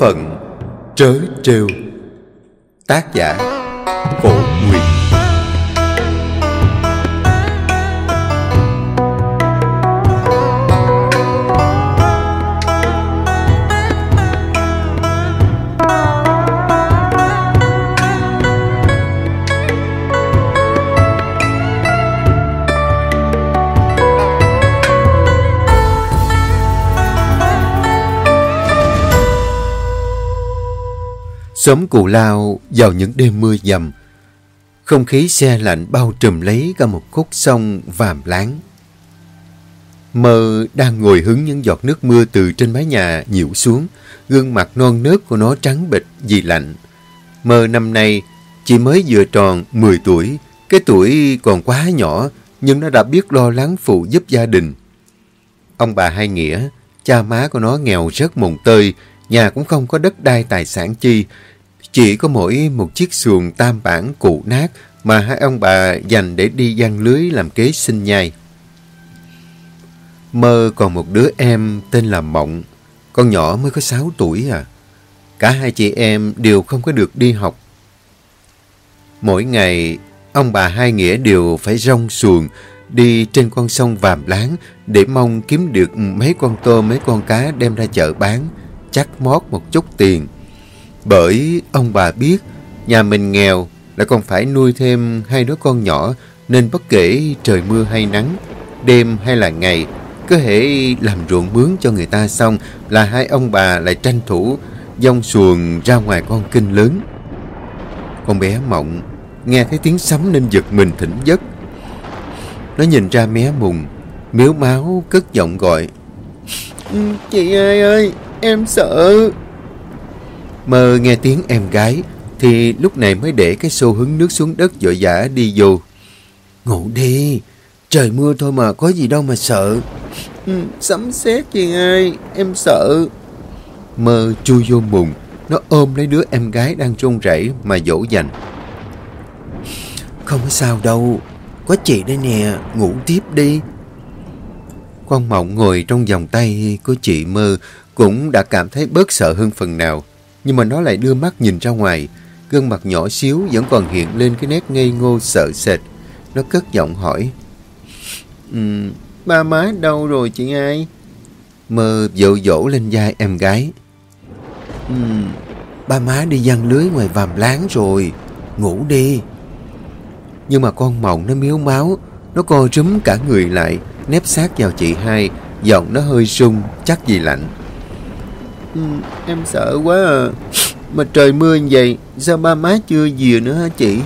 Phận trớ trêu Tác giả Xóm Cù Lao vào những đêm mưa dầm, không khí xe lạnh bao trùm lấy cả một khúc sông vàm láng. Mơ đang ngồi hứng những giọt nước mưa từ trên mái nhà nhiễu xuống, gương mặt non nớt của nó trắng bệch vì lạnh. Mơ năm nay chỉ mới vừa tròn 10 tuổi, cái tuổi còn quá nhỏ nhưng nó đã biết lo lắng phụ giúp gia đình. Ông bà Hai Nghĩa, cha má của nó nghèo rất mồng tơi, nhà cũng không có đất đai tài sản chi, chỉ có mỗi một chiếc xuồng tam bản cụ nát mà hai ông bà dành để đi giăng lưới làm kế sinh nhai. Mơ còn một đứa em tên là Mộng, con nhỏ mới có 6 tuổi à. Cả hai chị em đều không có được đi học. Mỗi ngày, ông bà hai nghĩa đều phải rong xuồng đi trên con sông Vàm Láng để mong kiếm được mấy con tôm, mấy con cá đem ra chợ bán, chắc mót một chút tiền. Bởi ông bà biết nhà mình nghèo lại còn phải nuôi thêm hai đứa con nhỏ nên bất kể trời mưa hay nắng, đêm hay là ngày, cứ hễ làm ruộng bướm cho người ta xong là hai ông bà lại tranh thủ dông xuồng ra ngoài con kinh lớn. Con bé mộng nghe thấy tiếng sấm nên giật mình thỉnh giấc. Nó nhìn ra mé mùng, miếu máu cất giọng gọi. Ừ, chị ai ơi, em sợ. Mơ nghe tiếng em gái thì lúc này mới để cái xô hứng nước xuống đất dội dã đi vô. Ngủ đi, trời mưa thôi mà có gì đâu mà sợ. Ừ, sấm sét gì ai, em sợ. Mơ chui vô mùng, nó ôm lấy đứa em gái đang run rẩy mà dỗ dành. Không có sao đâu, có chị đây nè, ngủ tiếp đi. Con Mộng ngồi trong vòng tay của chị Mơ cũng đã cảm thấy bớt sợ hơn phần nào. Nhưng mà nó lại đưa mắt nhìn ra ngoài, gương mặt nhỏ xíu vẫn còn hiện lên cái nét ngây ngô sợ sệt. Nó cất giọng hỏi. Um, ba má đâu rồi chị ai? Mơ dỗ dỗ lên vai em gái. Um, ba má đi giăng lưới ngoài vàm láng rồi, ngủ đi. Nhưng mà con mộng nó miếu máu, nó co rúm cả người lại, nép sát vào chị hai, giọng nó hơi sung, chắc gì lạnh. Ừ, em sợ quá à. Mà trời mưa như vậy, sao ba má chưa về nữa hả chị?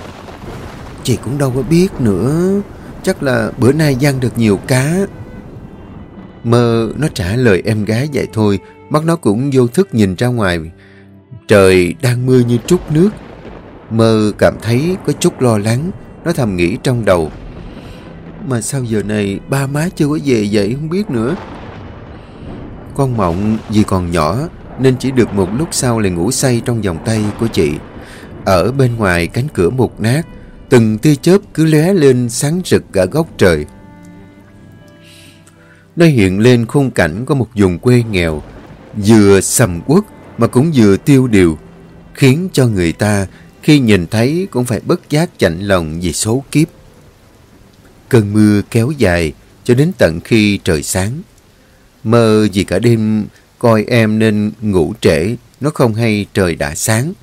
Chị cũng đâu có biết nữa. Chắc là bữa nay giăng được nhiều cá. Mơ nó trả lời em gái vậy thôi, mắt nó cũng vô thức nhìn ra ngoài. Trời đang mưa như trút nước. Mơ cảm thấy có chút lo lắng, nó thầm nghĩ trong đầu. Mà sao giờ này ba má chưa có về vậy không biết nữa. Con Mộng vì còn nhỏ nên chỉ được một lúc sau lại ngủ say trong vòng tay của chị. Ở bên ngoài cánh cửa mục nát, từng tia chớp cứ lóe lên sáng rực cả góc trời. Nó hiện lên khung cảnh của một vùng quê nghèo, vừa sầm uất mà cũng vừa tiêu điều, khiến cho người ta khi nhìn thấy cũng phải bất giác chạnh lòng vì số kiếp. Cơn mưa kéo dài cho đến tận khi trời sáng. Mơ vì cả đêm coi em nên ngủ trễ, nó không hay trời đã sáng.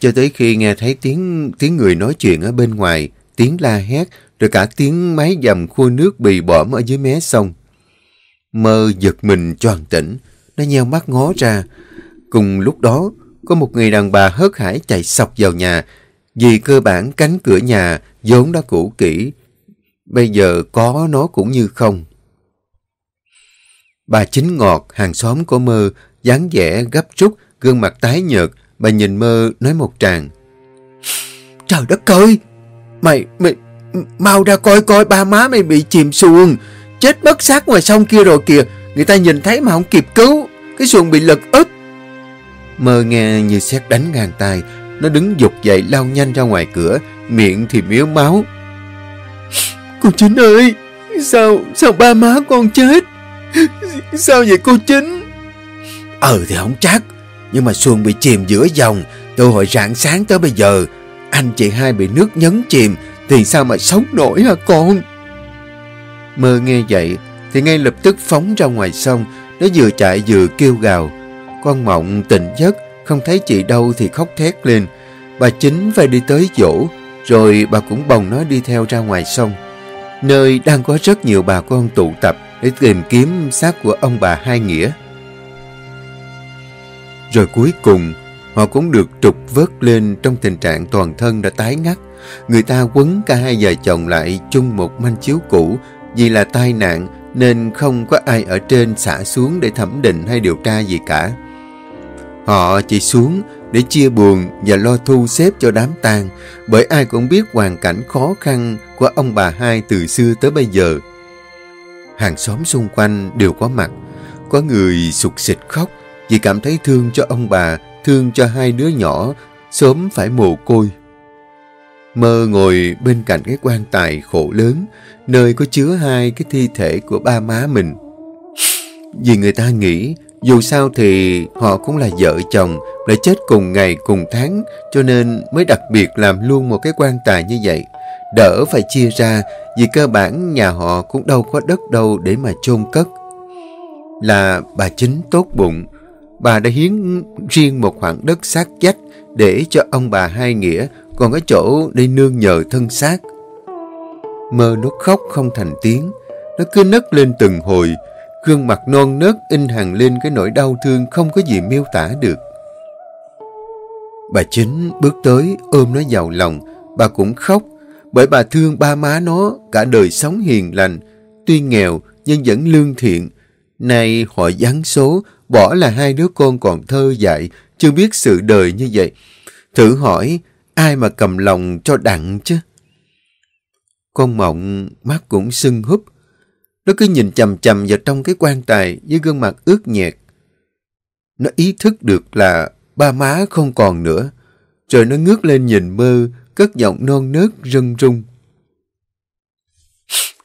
Cho tới khi nghe thấy tiếng tiếng người nói chuyện ở bên ngoài, tiếng la hét, rồi cả tiếng máy dầm khua nước bì bõm ở dưới mé sông. Mơ giật mình choàng tỉnh, nó nheo mắt ngó ra. Cùng lúc đó, có một người đàn bà hớt hải chạy sọc vào nhà, vì cơ bản cánh cửa nhà vốn đã cũ kỹ, bây giờ có nó cũng như không. Bà chính ngọt, hàng xóm của mơ, dáng vẻ gấp rút, gương mặt tái nhợt, bà nhìn mơ nói một tràng. Trời đất ơi! Mày, mày, mau ra coi coi ba má mày bị chìm xuồng. Chết mất xác ngoài sông kia rồi kìa. Người ta nhìn thấy mà không kịp cứu. Cái xuồng bị lật úp. Mơ nghe như xét đánh ngang tay. Nó đứng dục dậy lao nhanh ra ngoài cửa. Miệng thì miếu máu. Cô Chính ơi! Sao, sao ba má con chết? Sao vậy cô Chính? Ờ thì không chắc, nhưng mà xuồng bị chìm giữa dòng, từ hồi rạng sáng tới bây giờ, anh chị hai bị nước nhấn chìm, thì sao mà sống nổi hả con? Mơ nghe vậy, thì ngay lập tức phóng ra ngoài sông, nó vừa chạy vừa kêu gào. Con mộng tỉnh giấc, không thấy chị đâu thì khóc thét lên. Bà chính phải đi tới dỗ, rồi bà cũng bồng nó đi theo ra ngoài sông. Nơi đang có rất nhiều bà con tụ tập để tìm kiếm xác của ông bà Hai Nghĩa. Rồi cuối cùng, họ cũng được trục vớt lên trong tình trạng toàn thân đã tái ngắt. Người ta quấn cả hai vợ chồng lại chung một manh chiếu cũ vì là tai nạn nên không có ai ở trên xả xuống để thẩm định hay điều tra gì cả. Họ chỉ xuống để chia buồn và lo thu xếp cho đám tang bởi ai cũng biết hoàn cảnh khó khăn của ông bà hai từ xưa tới bây giờ. Hàng xóm xung quanh đều có mặt, có người sụt xịt khóc vì cảm thấy thương cho ông bà, thương cho hai đứa nhỏ, sớm phải mồ côi. Mơ ngồi bên cạnh cái quan tài khổ lớn, nơi có chứa hai cái thi thể của ba má mình. Vì người ta nghĩ, dù sao thì họ cũng là vợ chồng, lại chết cùng ngày cùng tháng, cho nên mới đặc biệt làm luôn một cái quan tài như vậy. Đỡ phải chia ra, vì cơ bản nhà họ cũng đâu có đất đâu để mà chôn cất. Là bà chính tốt bụng, bà đã hiến riêng một khoảng đất sát dách để cho ông bà hai nghĩa còn có chỗ để nương nhờ thân xác. Mơ nó khóc không thành tiếng, nó cứ nấc lên từng hồi, gương mặt non nớt in hằng lên cái nỗi đau thương không có gì miêu tả được. Bà chính bước tới ôm nó vào lòng, bà cũng khóc, bởi bà thương ba má nó cả đời sống hiền lành, tuy nghèo nhưng vẫn lương thiện. Nay họ gián số, bỏ là hai đứa con còn thơ dại, chưa biết sự đời như vậy. Thử hỏi, ai mà cầm lòng cho đặng chứ? Con mộng mắt cũng sưng húp. Nó cứ nhìn chầm chầm vào trong cái quan tài với gương mặt ướt nhẹt. Nó ý thức được là ba má không còn nữa. Rồi nó ngước lên nhìn mơ, cất giọng non nớt rưng rung.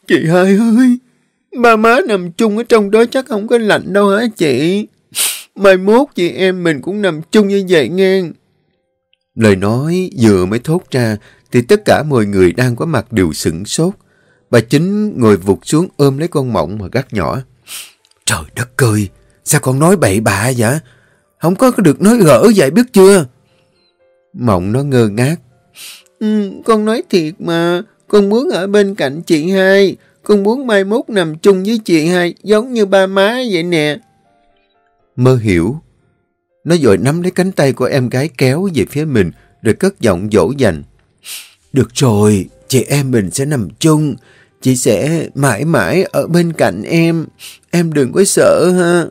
Chị hai ơi, ba má nằm chung ở trong đó chắc không có lạnh đâu hả chị? Mai mốt chị em mình cũng nằm chung như vậy nghe. Lời nói vừa mới thốt ra thì tất cả mọi người đang có mặt đều sửng sốt. Bà chính ngồi vụt xuống ôm lấy con mộng mà gắt nhỏ. Trời đất ơi, sao con nói bậy bạ vậy? Không có được nói gỡ vậy biết chưa? Mộng nó ngơ ngác. Ừ, con nói thiệt mà, con muốn ở bên cạnh chị hai. Con muốn mai mốt nằm chung với chị hai giống như ba má vậy nè. Mơ hiểu. Nó vội nắm lấy cánh tay của em gái kéo về phía mình rồi cất giọng dỗ dành. Được rồi, chị em mình sẽ nằm chung. Chị sẽ mãi mãi ở bên cạnh em. Em đừng có sợ ha.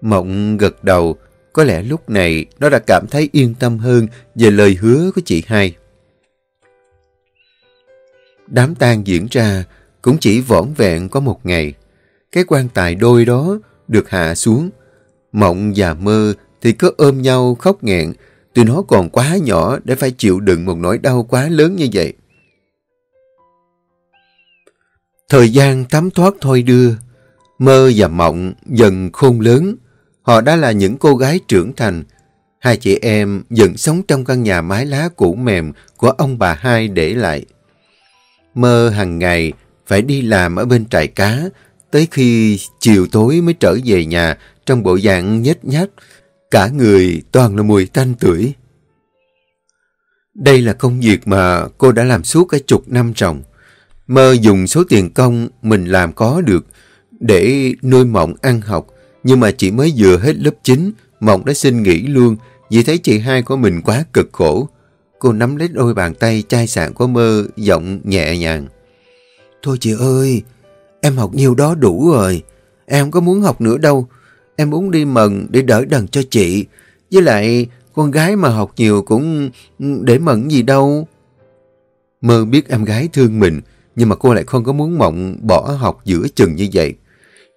Mộng gật đầu. Có lẽ lúc này nó đã cảm thấy yên tâm hơn về lời hứa của chị hai. Đám tang diễn ra cũng chỉ vỏn vẹn có một ngày. Cái quan tài đôi đó được hạ xuống. Mộng và mơ thì cứ ôm nhau khóc nghẹn Tụi nó còn quá nhỏ để phải chịu đựng một nỗi đau quá lớn như vậy. Thời gian thấm thoát thôi đưa, mơ và mộng dần khôn lớn. Họ đã là những cô gái trưởng thành. Hai chị em dựng sống trong căn nhà mái lá cũ mềm của ông bà hai để lại. Mơ hàng ngày phải đi làm ở bên trại cá, tới khi chiều tối mới trở về nhà trong bộ dạng nhét nhát, Cả người toàn là mùi tanh tưởi. Đây là công việc mà cô đã làm suốt cả chục năm ròng. Mơ dùng số tiền công mình làm có được để nuôi Mộng ăn học. Nhưng mà chỉ mới vừa hết lớp 9, Mộng đã xin nghỉ luôn vì thấy chị hai của mình quá cực khổ. Cô nắm lấy đôi bàn tay chai sạn của Mơ, giọng nhẹ nhàng. Thôi chị ơi, em học nhiều đó đủ rồi. Em không có muốn học nữa đâu. Em muốn đi mần để đỡ đần cho chị. Với lại, con gái mà học nhiều cũng để mận gì đâu. Mơ biết em gái thương mình, nhưng mà cô lại không có muốn mộng bỏ học giữa chừng như vậy.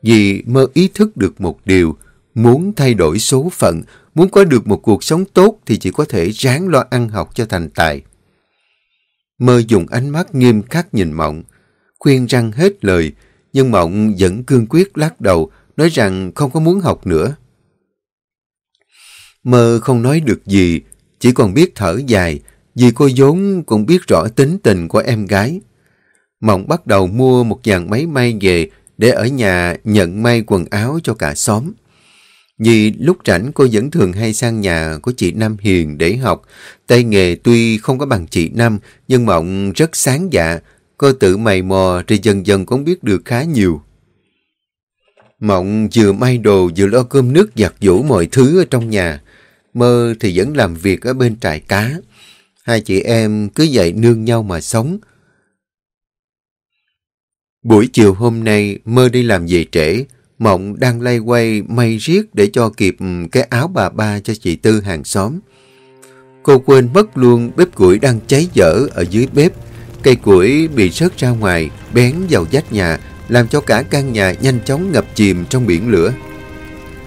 Vì mơ ý thức được một điều, muốn thay đổi số phận, muốn có được một cuộc sống tốt thì chỉ có thể ráng lo ăn học cho thành tài. Mơ dùng ánh mắt nghiêm khắc nhìn Mộng, khuyên răng hết lời, nhưng Mộng vẫn cương quyết lắc đầu, nói rằng không có muốn học nữa. Mơ không nói được gì, chỉ còn biết thở dài, vì cô vốn cũng biết rõ tính tình của em gái. Mộng bắt đầu mua một dàn máy may về để ở nhà nhận may quần áo cho cả xóm. Vì lúc rảnh, cô vẫn thường hay sang nhà của chị Nam Hiền để học. Tay nghề tuy không có bằng chị Nam, nhưng Mộng rất sáng dạ. Cô tự mày mò rồi dần dần cũng biết được khá nhiều. Mộng vừa may đồ vừa lo cơm nước giặt giũ mọi thứ ở trong nhà. Mơ thì vẫn làm việc ở bên trại cá. Hai chị em cứ dậy nương nhau mà sống. Buổi chiều hôm nay Mơ đi làm về trễ. Mộng đang lay quay may riết để cho kịp ừ, cái áo bà ba cho chị Tư hàng xóm. Cô quên mất luôn bếp củi đang cháy dở ở dưới bếp. Cây củi bị rớt ra ngoài, bén vào vách nhà, làm cho cả căn nhà nhanh chóng ngập chìm trong biển lửa.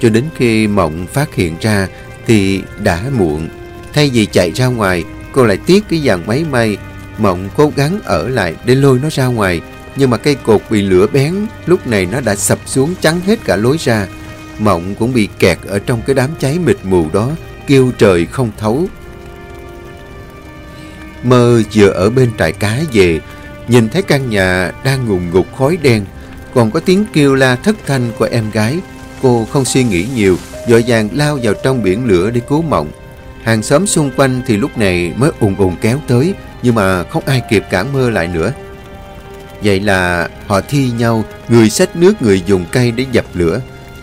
Cho đến khi Mộng phát hiện ra thì đã muộn. Thay vì chạy ra ngoài, cô lại tiếc cái dàn máy may. Mộng cố gắng ở lại để lôi nó ra ngoài, nhưng mà cây cột bị lửa bén, lúc này nó đã sập xuống chắn hết cả lối ra. Mộng cũng bị kẹt ở trong cái đám cháy mịt mù đó, kêu trời không thấu. Mơ vừa ở bên trại cá về, nhìn thấy căn nhà đang ngùn ngục khói đen, còn có tiếng kêu la thất thanh của em gái. Cô không suy nghĩ nhiều, dội vàng lao vào trong biển lửa để cứu Mộng. Hàng xóm xung quanh thì lúc này mới ùn ùn kéo tới, nhưng mà không ai kịp cản mơ lại nữa. Vậy là họ thi nhau, người xách nước người dùng cây để dập lửa.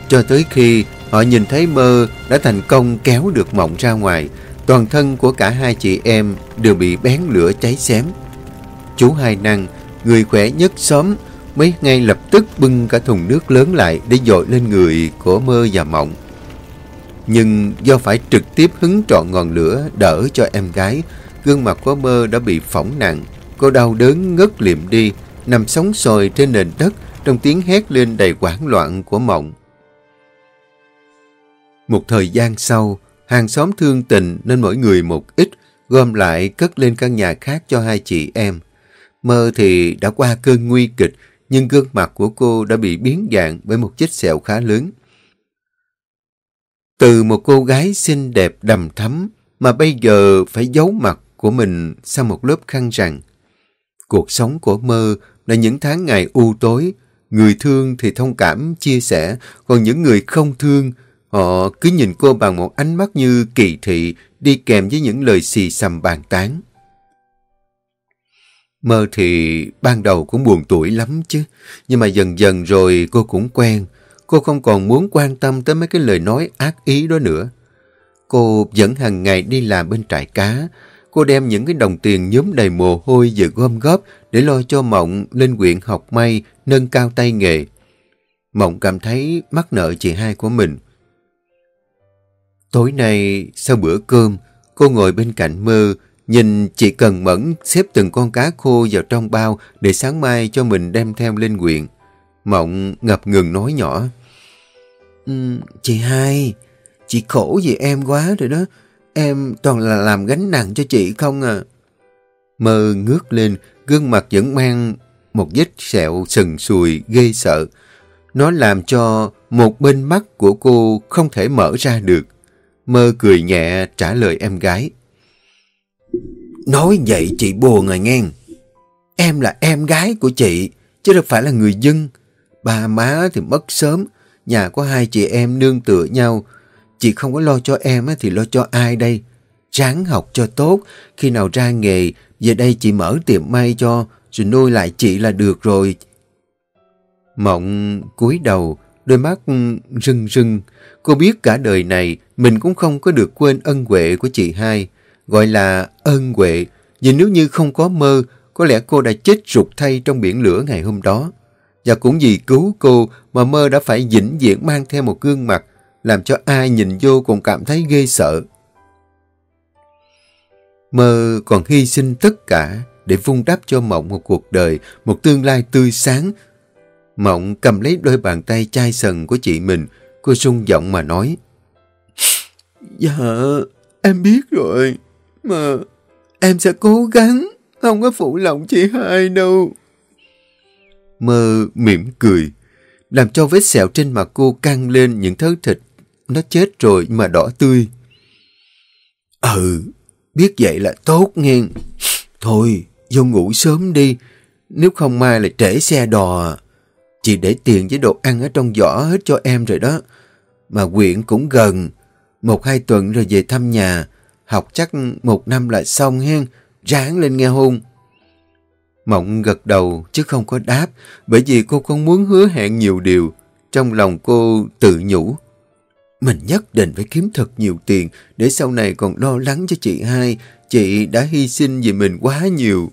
Cho tới khi họ nhìn thấy mơ đã thành công kéo được mộng ra ngoài, toàn thân của cả hai chị em đều bị bén lửa cháy xém. Chú Hai Năng, người khỏe nhất xóm, mới ngay lập tức bưng cả thùng nước lớn lại để dội lên người của mơ và mộng. Nhưng do phải trực tiếp hứng trọn ngọn lửa đỡ cho em gái, gương mặt của mơ đã bị phỏng nặng. Cô đau đớn ngất liệm đi, nằm sóng sồi trên nền đất trong tiếng hét lên đầy hoảng loạn của mộng. Một thời gian sau, hàng xóm thương tình nên mỗi người một ít, gom lại cất lên căn nhà khác cho hai chị em. Mơ thì đã qua cơn nguy kịch, nhưng gương mặt của cô đã bị biến dạng bởi một vết sẹo khá lớn. Từ một cô gái xinh đẹp đầm thắm mà bây giờ phải giấu mặt của mình sau một lớp khăn rằng. Cuộc sống của mơ là những tháng ngày u tối, người thương thì thông cảm, chia sẻ, còn những người không thương, họ cứ nhìn cô bằng một ánh mắt như kỳ thị, đi kèm với những lời xì xầm bàn tán. Mơ thì ban đầu cũng buồn tuổi lắm chứ, nhưng mà dần dần rồi cô cũng quen, cô không còn muốn quan tâm tới mấy cái lời nói ác ý đó nữa. Cô vẫn hàng ngày đi làm bên trại cá, cô đem những cái đồng tiền nhóm đầy mồ hôi vừa gom góp để lo cho Mộng lên quyện học may, nâng cao tay nghề. Mộng cảm thấy mắc nợ chị hai của mình. Tối nay, sau bữa cơm, cô ngồi bên cạnh mơ, nhìn chị cần mẫn xếp từng con cá khô vào trong bao để sáng mai cho mình đem theo lên quyện. Mộng ngập ngừng nói nhỏ. Um, chị hai, chị khổ vì em quá rồi đó. Em toàn là làm gánh nặng cho chị không à. Mơ ngước lên, gương mặt vẫn mang một vết sẹo sừng sùi ghê sợ. Nó làm cho một bên mắt của cô không thể mở ra được. Mơ cười nhẹ trả lời em gái. Nói vậy chị buồn rồi nghe. Em là em gái của chị, chứ đâu phải là người dân. Ba má thì mất sớm, nhà có hai chị em nương tựa nhau. Chị không có lo cho em thì lo cho ai đây? Ráng học cho tốt, khi nào ra nghề, về đây chị mở tiệm may cho, rồi nuôi lại chị là được rồi. Mộng cúi đầu, đôi mắt rưng rưng. Cô biết cả đời này mình cũng không có được quên ân huệ của chị hai. Gọi là ân huệ, vì nếu như không có mơ, có lẽ cô đã chết rụt thay trong biển lửa ngày hôm đó. Và cũng vì cứu cô mà mơ đã phải vĩnh viễn mang theo một gương mặt, làm cho ai nhìn vô cũng cảm thấy ghê sợ. Mơ còn hy sinh tất cả để vun đắp cho Mộng một cuộc đời, một tương lai tươi sáng. Mộng cầm lấy đôi bàn tay chai sần của chị mình, cô sung giọng mà nói. Dạ, em biết rồi, mà em sẽ cố gắng, không có phụ lòng chị hai đâu. Mơ mỉm cười, làm cho vết sẹo trên mặt cô căng lên những thớ thịt. Nó chết rồi mà đỏ tươi. Ừ, biết vậy là tốt nghe. Thôi, vô ngủ sớm đi, nếu không mai lại trễ xe đò. Chị để tiền với đồ ăn ở trong giỏ hết cho em rồi đó. Mà quyện cũng gần, một hai tuần rồi về thăm nhà, học chắc một năm là xong hen, ráng lên nghe hôn. Mộng gật đầu chứ không có đáp, bởi vì cô không muốn hứa hẹn nhiều điều. Trong lòng cô tự nhủ. Mình nhất định phải kiếm thật nhiều tiền để sau này còn lo lắng cho chị hai. Chị đã hy sinh vì mình quá nhiều.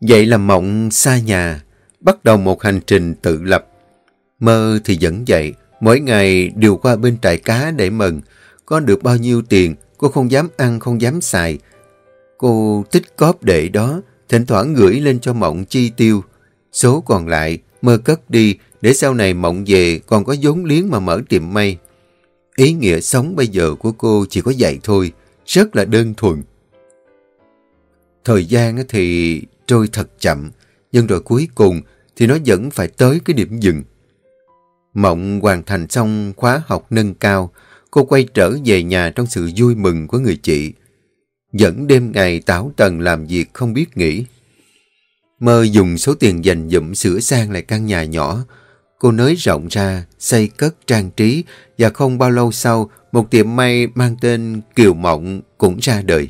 Vậy là Mộng xa nhà, bắt đầu một hành trình tự lập. Mơ thì vẫn vậy, mỗi ngày đều qua bên trại cá để mừng. Có được bao nhiêu tiền, cô không dám ăn, không dám xài. Cô tích cóp để đó, thỉnh thoảng gửi lên cho Mộng chi tiêu. Số còn lại, mơ cất đi, để sau này Mộng về còn có vốn liếng mà mở tiệm may. Ý nghĩa sống bây giờ của cô chỉ có vậy thôi, rất là đơn thuần. Thời gian thì trôi thật chậm, nhưng rồi cuối cùng thì nó vẫn phải tới cái điểm dừng. Mộng hoàn thành xong khóa học nâng cao, cô quay trở về nhà trong sự vui mừng của người chị. Dẫn đêm ngày táo tần làm việc không biết nghỉ. Mơ dùng số tiền dành dụm sửa sang lại căn nhà nhỏ. Cô nới rộng ra, xây cất trang trí và không bao lâu sau, một tiệm may mang tên Kiều Mộng cũng ra đời.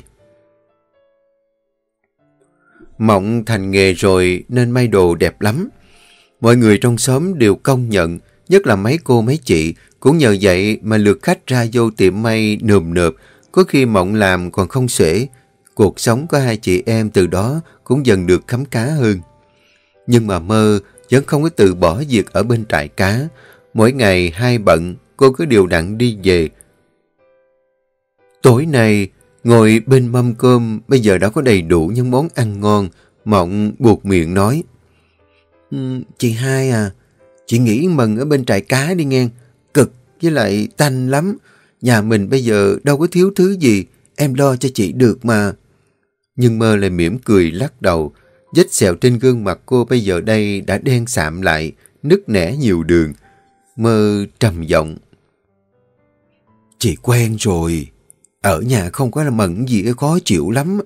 Mộng thành nghề rồi nên may đồ đẹp lắm. Mọi người trong xóm đều công nhận, nhất là mấy cô mấy chị, cũng nhờ vậy mà lượt khách ra vô tiệm may nườm nượp, có khi Mộng làm còn không xuể. Cuộc sống của hai chị em từ đó cũng dần được khấm cá hơn. Nhưng mà mơ vẫn không có từ bỏ việc ở bên trại cá. Mỗi ngày hai bận, cô cứ điều đặn đi về. Tối nay, ngồi bên mâm cơm, bây giờ đã có đầy đủ những món ăn ngon. Mộng buộc miệng nói. Um, chị hai à, chị nghĩ mừng ở bên trại cá đi nghe. Cực với lại tanh lắm. Nhà mình bây giờ đâu có thiếu thứ gì. Em lo cho chị được mà. Nhưng mơ lại mỉm cười lắc đầu. Vết sẹo trên gương mặt cô bây giờ đây đã đen sạm lại, nứt nẻ nhiều đường. Mơ trầm giọng. Chị quen rồi. Ở nhà không có là mận gì khó chịu lắm.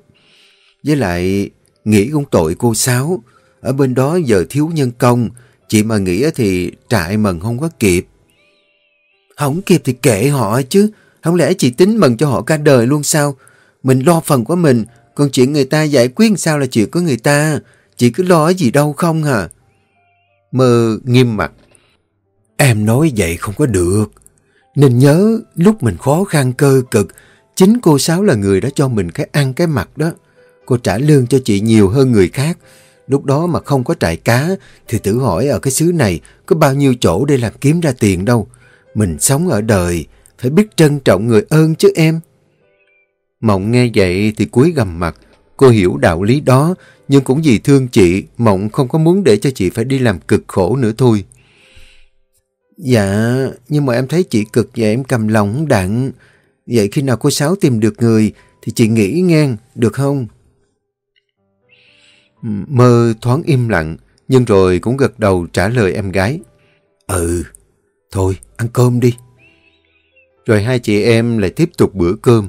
Với lại, nghĩ cũng tội cô Sáu. Ở bên đó giờ thiếu nhân công. Chị mà nghĩ thì trại mần không có kịp. Không kịp thì kệ họ chứ. Không lẽ chị tính mần cho họ cả đời luôn sao? Mình lo phần của mình, còn chuyện người ta giải quyết sao là chuyện của người ta. Chị cứ lo gì đâu không hả? Mơ nghiêm mặt. Em nói vậy không có được. Nên nhớ lúc mình khó khăn cơ cực, chính cô Sáu là người đã cho mình cái ăn cái mặt đó. Cô trả lương cho chị nhiều hơn người khác. Lúc đó mà không có trại cá thì tự hỏi ở cái xứ này có bao nhiêu chỗ để làm kiếm ra tiền đâu. Mình sống ở đời phải biết trân trọng người ơn chứ em. Mộng nghe vậy thì cúi gầm mặt. Cô hiểu đạo lý đó, nhưng cũng vì thương chị, Mộng không có muốn để cho chị phải đi làm cực khổ nữa thôi. Dạ, nhưng mà em thấy chị cực và em cầm lòng đặng. Vậy khi nào cô Sáu tìm được người thì chị nghĩ ngang, được không? Mơ thoáng im lặng, nhưng rồi cũng gật đầu trả lời em gái. Ừ, thôi, ăn cơm đi. Rồi hai chị em lại tiếp tục bữa cơm.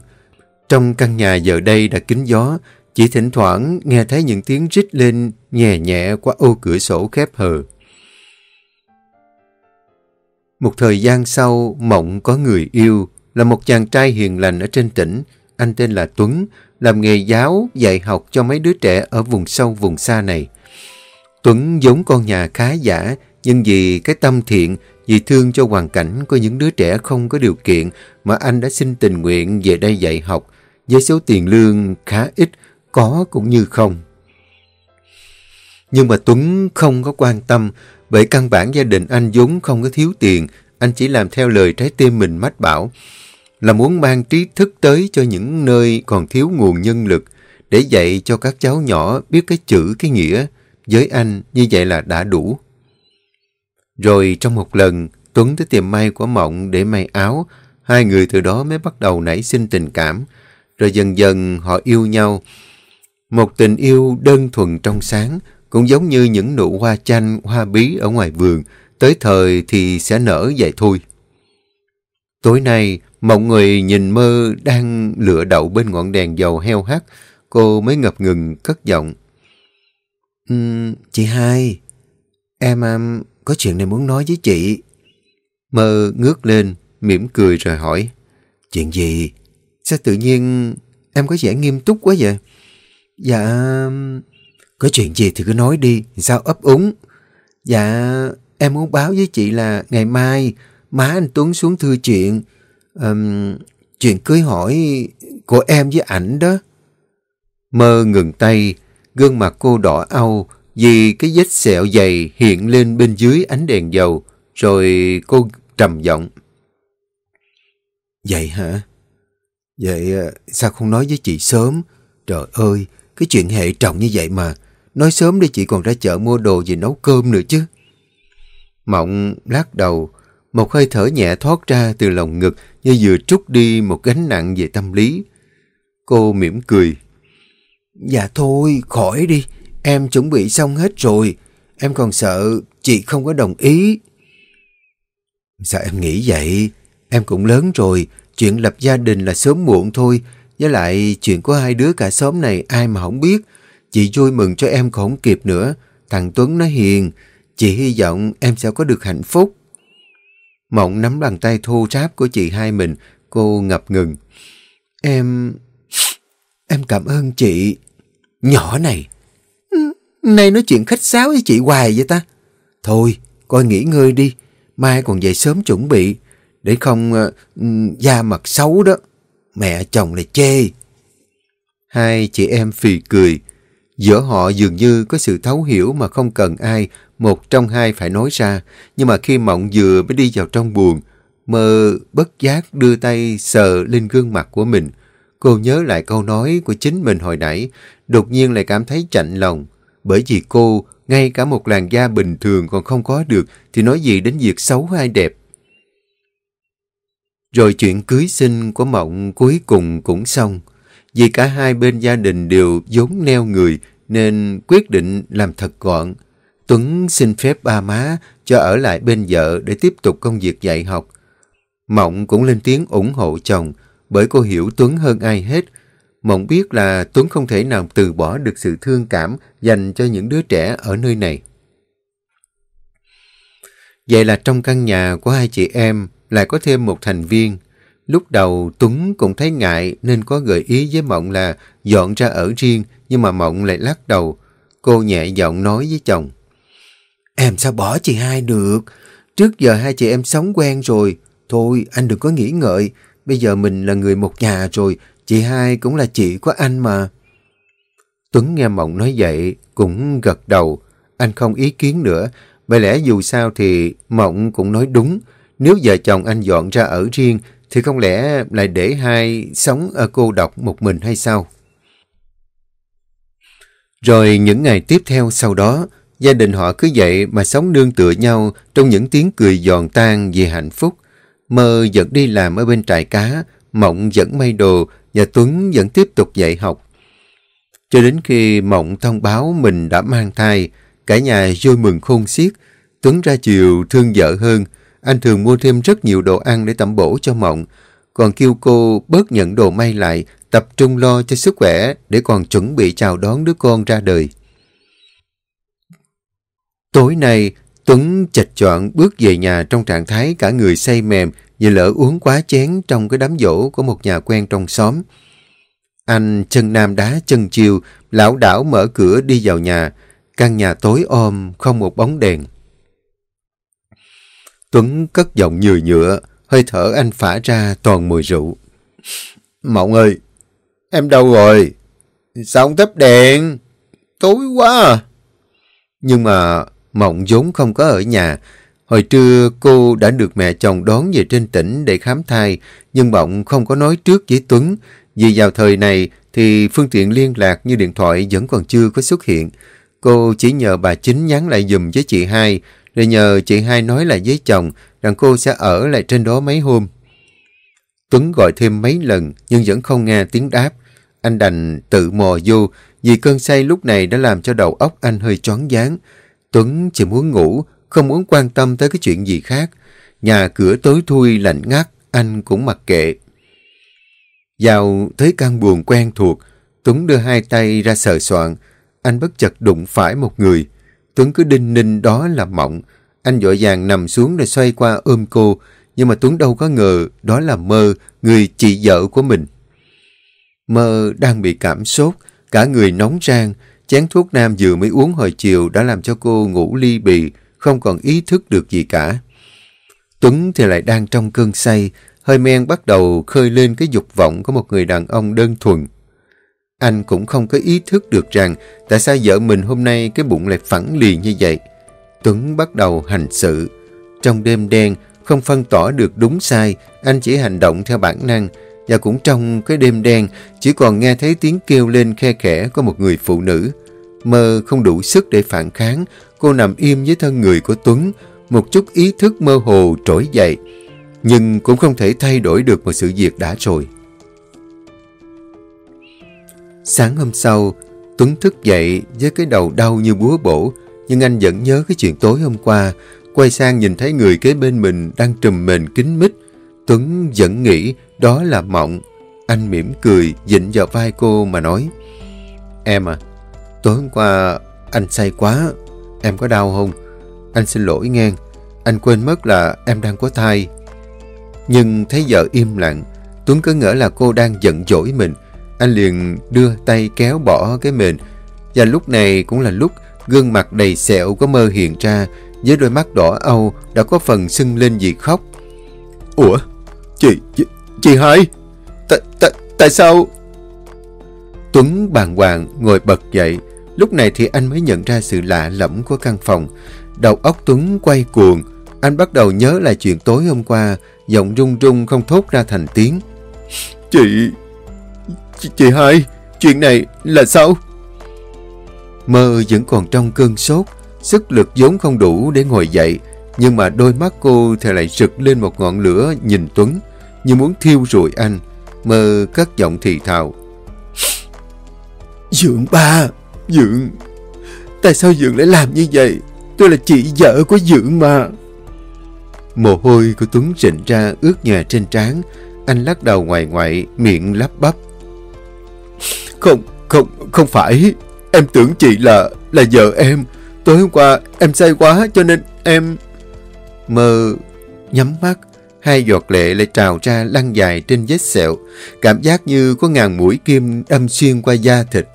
Trong căn nhà giờ đây đã kín gió, chỉ thỉnh thoảng nghe thấy những tiếng rít lên nhẹ nhẹ qua ô cửa sổ khép hờ. Một thời gian sau, Mộng có người yêu, là một chàng trai hiền lành ở trên tỉnh. Anh tên là Tuấn, làm nghề giáo, dạy học cho mấy đứa trẻ ở vùng sâu, vùng xa này. Tuấn giống con nhà khá giả, nhưng vì cái tâm thiện, vì thương cho hoàn cảnh của những đứa trẻ không có điều kiện mà anh đã xin tình nguyện về đây dạy học, với số tiền lương khá ít, có cũng như không. Nhưng mà Tuấn không có quan tâm, bởi căn bản gia đình anh vốn không có thiếu tiền, anh chỉ làm theo lời trái tim mình mách bảo, là muốn mang trí thức tới cho những nơi còn thiếu nguồn nhân lực, để dạy cho các cháu nhỏ biết cái chữ, cái nghĩa. Với anh, như vậy là đã đủ. Rồi trong một lần, Tuấn tới tìm may của Mộng để may áo, hai người từ đó mới bắt đầu nảy sinh tình cảm. Rồi dần dần họ yêu nhau. Một tình yêu đơn thuần trong sáng, cũng giống như những nụ hoa chanh, hoa bí ở ngoài vườn, tới thời thì sẽ nở vậy thôi. Tối nay, một người nhìn mơ đang lựa đậu bên ngọn đèn dầu heo hắt. Cô mới ngập ngừng cất giọng. Um, chị hai, em um, có chuyện này muốn nói với chị. Mơ ngước lên, mỉm cười rồi hỏi. Chuyện gì? Sao tự nhiên em có vẻ nghiêm túc quá vậy? Dạ... Có chuyện gì thì cứ nói đi, sao ấp úng? Dạ, em muốn báo với chị là ngày mai má anh Tuấn xuống thư chuyện. Um, chuyện cưới hỏi của em với ảnh đó. Mơ ngừng tay, gương mặt cô đỏ au vì cái vết sẹo dày hiện lên bên dưới ánh đèn dầu. Rồi cô trầm giọng. Vậy hả? Vậy à, sao không nói với chị sớm? Trời ơi, cái chuyện hệ trọng như vậy mà. Nói sớm đi chị còn ra chợ mua đồ về nấu cơm nữa chứ. Mộng lắc đầu, một hơi thở nhẹ thoát ra từ lòng ngực như vừa trút đi một gánh nặng về tâm lý. Cô mỉm cười. Dạ thôi, khỏi đi. Em chuẩn bị xong hết rồi. Em còn sợ chị không có đồng ý. Sao em nghĩ vậy? Em cũng lớn rồi. Chuyện lập gia đình là sớm muộn thôi. Với lại chuyện của hai đứa cả xóm này ai mà không biết. Chị vui mừng cho em không kịp nữa. Thằng Tuấn nó hiền. Chị hy vọng em sẽ có được hạnh phúc. Mộng nắm bàn tay thô ráp của chị hai mình. Cô ngập ngừng. Em... Em cảm ơn chị. Nhỏ này. Nay nói chuyện khách sáo với chị hoài vậy ta. Thôi, coi nghỉ ngơi đi. Mai còn dậy sớm chuẩn bị. Để không uh, da mặt xấu đó. Mẹ chồng lại chê. Hai chị em phì cười. Giữa họ dường như có sự thấu hiểu mà không cần ai, một trong hai phải nói ra. Nhưng mà khi Mộng vừa mới đi vào trong buồn, mơ bất giác đưa tay sờ lên gương mặt của mình. Cô nhớ lại câu nói của chính mình hồi nãy, đột nhiên lại cảm thấy chạnh lòng. Bởi vì cô, ngay cả một làn da bình thường còn không có được, thì nói gì đến việc xấu hay đẹp. Rồi chuyện cưới sinh của Mộng cuối cùng cũng xong. Vì cả hai bên gia đình đều vốn neo người, nên quyết định làm thật gọn. Tuấn xin phép ba má cho ở lại bên vợ để tiếp tục công việc dạy học. Mộng cũng lên tiếng ủng hộ chồng, bởi cô hiểu Tuấn hơn ai hết. Mộng biết là Tuấn không thể nào từ bỏ được sự thương cảm dành cho những đứa trẻ ở nơi này. Vậy là trong căn nhà của hai chị em lại có thêm một thành viên. Lúc đầu Tuấn cũng thấy ngại nên có gợi ý với Mộng là dọn ra ở riêng, nhưng mà Mộng lại lắc đầu. Cô nhẹ giọng nói với chồng. Em sao bỏ chị hai được? Trước giờ hai chị em sống quen rồi. Thôi anh đừng có nghĩ ngợi. Bây giờ mình là người một nhà rồi. Chị hai cũng là chị của anh mà. Tuấn nghe Mộng nói vậy cũng gật đầu. Anh không ý kiến nữa. Bởi lẽ dù sao thì Mộng cũng nói đúng. Nếu vợ chồng anh dọn ra ở riêng thì không lẽ lại để hai sống ở cô độc một mình hay sao? Rồi những ngày tiếp theo sau đó, gia đình họ cứ vậy mà sống nương tựa nhau trong những tiếng cười giòn tan về hạnh phúc. Mơ vẫn đi làm ở bên trại cá, Mộng vẫn may đồ và Tuấn vẫn tiếp tục dạy học. Cho đến khi Mộng thông báo mình đã mang thai, cả nhà vui mừng khôn xiết. Tuấn ra chiều thương vợ hơn, anh thường mua thêm rất nhiều đồ ăn để tẩm bổ cho Mộng, còn kêu cô bớt nhận đồ may lại, tập trung lo cho sức khỏe để còn chuẩn bị chào đón đứa con ra đời. Tối nay, Tuấn chạch chọn bước về nhà trong trạng thái cả người say mềm vì lỡ uống quá chén trong cái đám dỗ của một nhà quen trong xóm. Anh chân nam đá chân chiều, lão đảo mở cửa đi vào nhà. Căn nhà tối om, không một bóng đèn. Tuấn cất giọng nhừa nhựa, hơi thở anh phả ra toàn mùi rượu. Mộng ơi, em đâu rồi? Sao không thắp đèn? Tối quá à. Nhưng mà Mộng vốn không có ở nhà. Hồi trưa cô đã được mẹ chồng đón về trên tỉnh để khám thai, nhưng Mộng không có nói trước với Tuấn. Vì vào thời này thì phương tiện liên lạc như điện thoại vẫn còn chưa có xuất hiện. Cô chỉ nhờ bà chính nhắn lại dùm với chị hai, rồi nhờ chị hai nói lại với chồng rằng cô sẽ ở lại trên đó mấy hôm. Tuấn gọi thêm mấy lần nhưng vẫn không nghe tiếng đáp. Anh đành tự mò vô vì cơn say lúc này đã làm cho đầu óc anh hơi choáng váng. Tuấn chỉ muốn ngủ, không muốn quan tâm tới cái chuyện gì khác. Nhà cửa tối thui lạnh ngắt, anh cũng mặc kệ. Vào tới căn buồn quen thuộc, Tuấn đưa hai tay ra sờ soạn. Anh bất chợt đụng phải một người. Tuấn cứ đinh ninh đó là Mộng. Anh dội vàng nằm xuống rồi xoay qua ôm cô. Nhưng mà Tuấn đâu có ngờ đó là Mơ, người chị vợ của mình. Mơ đang bị cảm sốt, cả người nóng rang. Chén thuốc nam vừa mới uống hồi chiều đã làm cho cô ngủ ly bì, không còn ý thức được gì cả. Tuấn thì lại đang trong cơn say, hơi men bắt đầu khơi lên cái dục vọng của một người đàn ông đơn thuần. Anh cũng không có ý thức được rằng tại sao vợ mình hôm nay cái bụng lại phẳng lì như vậy. Tuấn bắt đầu hành sự. Trong đêm đen, không phân tỏ được đúng sai, anh chỉ hành động theo bản năng. Và cũng trong cái đêm đen, chỉ còn nghe thấy tiếng kêu lên khe khẽ của một người phụ nữ. Mơ không đủ sức để phản kháng, cô nằm im với thân người của Tuấn, một chút ý thức mơ hồ trỗi dậy. Nhưng cũng không thể thay đổi được một sự việc đã rồi. Sáng hôm sau, Tuấn thức dậy với cái đầu đau như búa bổ, nhưng anh vẫn nhớ cái chuyện tối hôm qua. Quay sang nhìn thấy người kế bên mình đang trùm mền kín mít. Tuấn vẫn nghĩ đó là mộng. Anh mỉm cười, dịnh vào vai cô mà nói. Em à, tối hôm qua anh say quá, em có đau không? Anh xin lỗi nghe, anh quên mất là em đang có thai. Nhưng thấy vợ im lặng, Tuấn cứ ngỡ là cô đang giận dỗi mình. Anh liền đưa tay kéo bỏ cái mền. Và lúc này cũng là lúc gương mặt đầy sẹo có mơ hiện ra với đôi mắt đỏ âu đã có phần sưng lên vì khóc. Ủa? Chị, chị, chị hai? Tại, tại, tại sao? Tuấn bàng hoàng ngồi bật dậy. Lúc này thì anh mới nhận ra sự lạ lẫm của căn phòng. Đầu óc Tuấn quay cuồng. Anh bắt đầu nhớ lại chuyện tối hôm qua. Giọng run run không thốt ra thành tiếng. Chị... Chị, chị hai, chuyện này là sao? Mơ vẫn còn trong cơn sốt. Sức lực vốn không đủ để ngồi dậy. Nhưng mà đôi mắt cô thì lại rực lên một ngọn lửa nhìn Tuấn. Như muốn thiêu rụi anh. Mơ cất giọng thì thào. Dượng ba, Dượng, tại sao Dượng lại làm như vậy? Tôi là chị vợ của Dượng mà. Mồ hôi của Tuấn rịn ra ướt nhòa trên trán. Anh lắc đầu ngoài ngoại, miệng lắp bắp. Không, không, không phải. Em tưởng chị là, là vợ em. Tối hôm qua em say quá cho nên em... Mơ nhắm mắt, hai giọt lệ lại trào ra lăn dài trên vết sẹo. Cảm giác như có ngàn mũi kim đâm xuyên qua da thịt.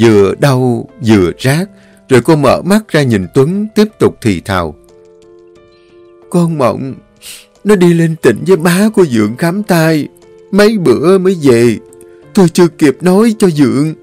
Vừa đau, vừa rát, rồi cô mở mắt ra nhìn Tuấn tiếp tục thì thào. Con Mộng, nó đi lên tỉnh với má của dưỡng khám tai. Mấy bữa mới về, tôi chưa kịp nói cho Dượng.